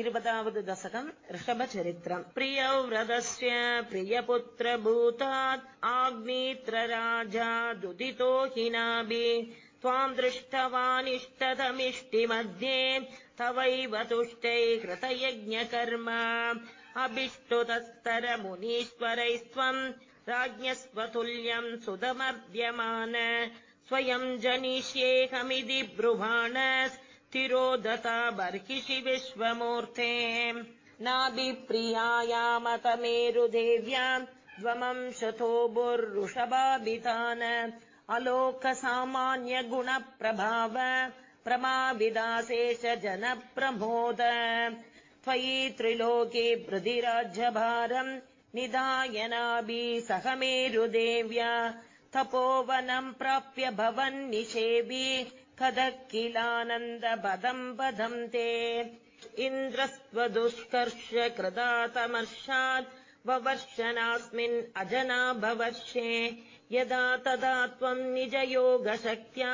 इवद् दशकम् ऋषभचरित्रम् प्रियव्रतस्य प्रियपुत्रभूतात् आग्नेत्र राजा दुदितो हिनाभि त्वाम् दृष्टवानिष्टतमिष्टिमध्ये तवैव तुष्टै कृतयज्ञकर्म अभिष्टुतस्तरमुनीश्वरैस्त्वम् राज्ञस्वतुल्यम् सुतमर्द्यमान स्वयम् जनिष्येऽहमिति ब्रुवाण तिरोदता बर्हिषि विश्वमूर्ते नाभिप्रियायामतमेरुदेव्याम् द्वमंशतोबुर्रुषभाभिधान अलोकसामान्यगुणप्रभाव प्रमाविदाशेष जनप्रमोद। त्वयि त्रिलोके प्रतिराज्यभारम् निधायनाभि सहमेरुदेव्या तपोवनम् प्राप्य भवन्निषेवि कथः किलानन्दपदम् इन्द्रस्त्वदुष्कर्ष कृतातमर्षात् ववर्षनास्मिन् अजना भवर्षे। यदा तदा त्वम् निजयोगशक्त्या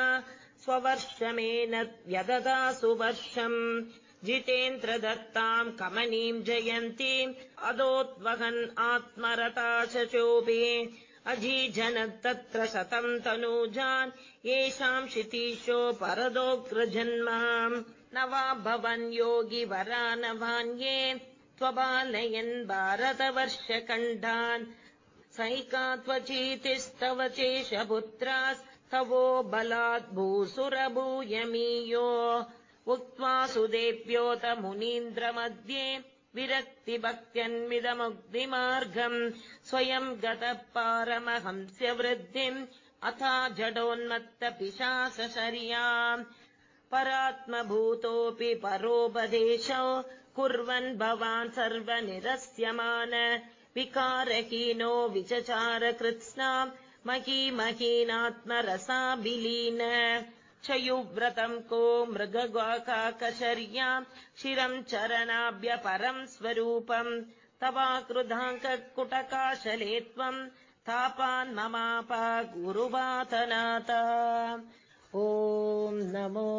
स्ववर्षमेन व्यददा सुवर्षम् जितेन्द्रदत्ताम् कमनीम् जयन्तीम्। अदोद्वहन् आत्मरता शोभे अजीजन तत्र शतम् तनूजान् येषाम् क्षितीशो परदोग्रजन्माम्। न वा भवन् योगि वरा न वान्ये त्वबालयन् भारतवर्षकण्डान् सैका त्वचीतिस्तव चेशपुत्रास्तवो बलात् भूसुरभूयमीयो। उक्त्वा सुदेव्योत मुनीन्द्रमध्ये विरक्तिभक्त्यन्विदमुग्निमार्गम् स्वयम् गतः पारमहंस्य वृद्धिम् अथा जडोन्मत्तपिशासशर्याम् परात्मभूतोऽपि परोपदेशौ कुर्वन् भवान् सर्वनिरस्यमान। विकारहीनो विचचार कृत्स्नाम् महीमहीनात्मरसाभिलीन चयुव्रतम् को मृगग्वाकाकशर्याम् शिरम् चरणाभ्यपरम् स्वरूपम् तवाकृधाङ्कुटकाशले त्वम् तापान्ममापा गुरुवातनाथ ॐ नमो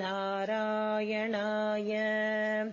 नारायणाय